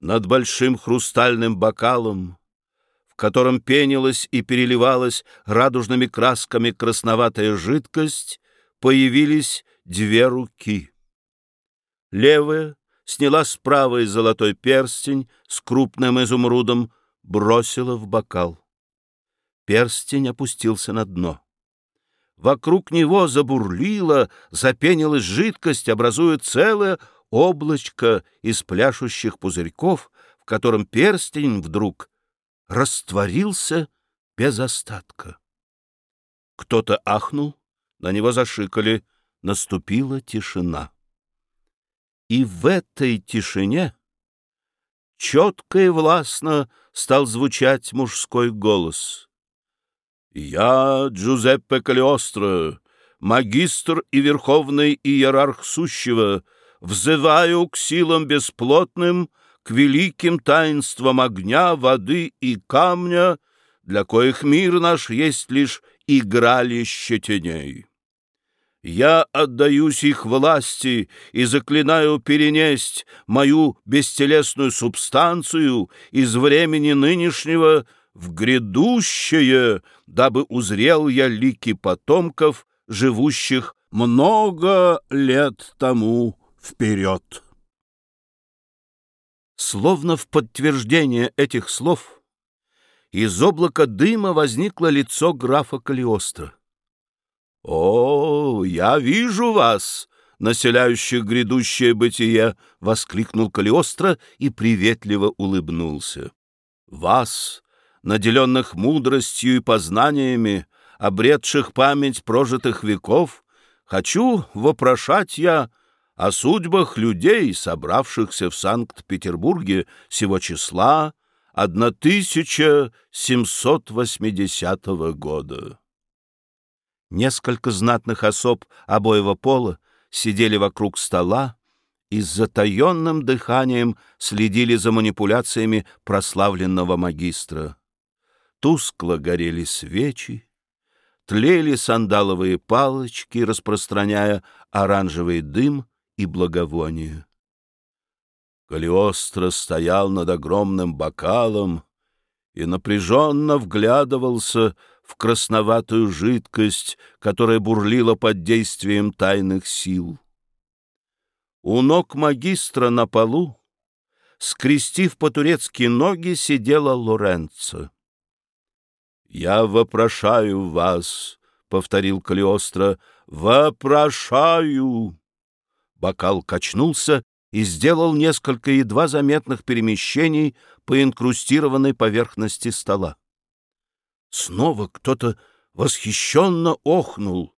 Над большим хрустальным бокалом, в котором пенилась и переливалась радужными красками красноватая жидкость, появились две руки. Левая сняла с правой золотой перстень с крупным изумрудом, бросила в бокал. Перстень опустился на дно. Вокруг него забурлила, запенилась жидкость, образуя целое облачко из пляшущих пузырьков, в котором перстень вдруг растворился без остатка. Кто-то ахнул, на него зашикали, наступила тишина. И в этой тишине четко и властно стал звучать мужской голос. «Я Джузеппе Калиостро, магистр и верховный иерарх сущего, взываю к силам бесплотным, к великим таинствам огня, воды и камня, для коих мир наш есть лишь игралище теней. Я отдаюсь их власти и заклинаю перенесть мою бестелесную субстанцию из времени нынешнего в грядущее, дабы узрел я лики потомков, живущих много лет тому вперед. Словно в подтверждение этих слов из облака дыма возникло лицо графа Калиостро. «О, я вижу вас, населяющих грядущее бытие!» — воскликнул Калиостро и приветливо улыбнулся. «Вас, наделенных мудростью и познаниями, обретших память прожитых веков, хочу вопрошать я о судьбах людей, собравшихся в Санкт-Петербурге сего числа 1780 года». Несколько знатных особ обоего пола сидели вокруг стола и с затаенным дыханием следили за манипуляциями прославленного магистра. Тускло горели свечи, тлели сандаловые палочки, распространяя оранжевый дым и благовоние. Калиостро стоял над огромным бокалом и напряженно вглядывался в красноватую жидкость, которая бурлила под действием тайных сил. У ног магистра на полу, скрестив по-турецки ноги, сидела Лоренцо. «Я вопрошаю вас», — повторил Калиостро, — «вопрошаю». Бокал качнулся и сделал несколько едва заметных перемещений по инкрустированной поверхности стола. Снова кто-то восхищенно охнул.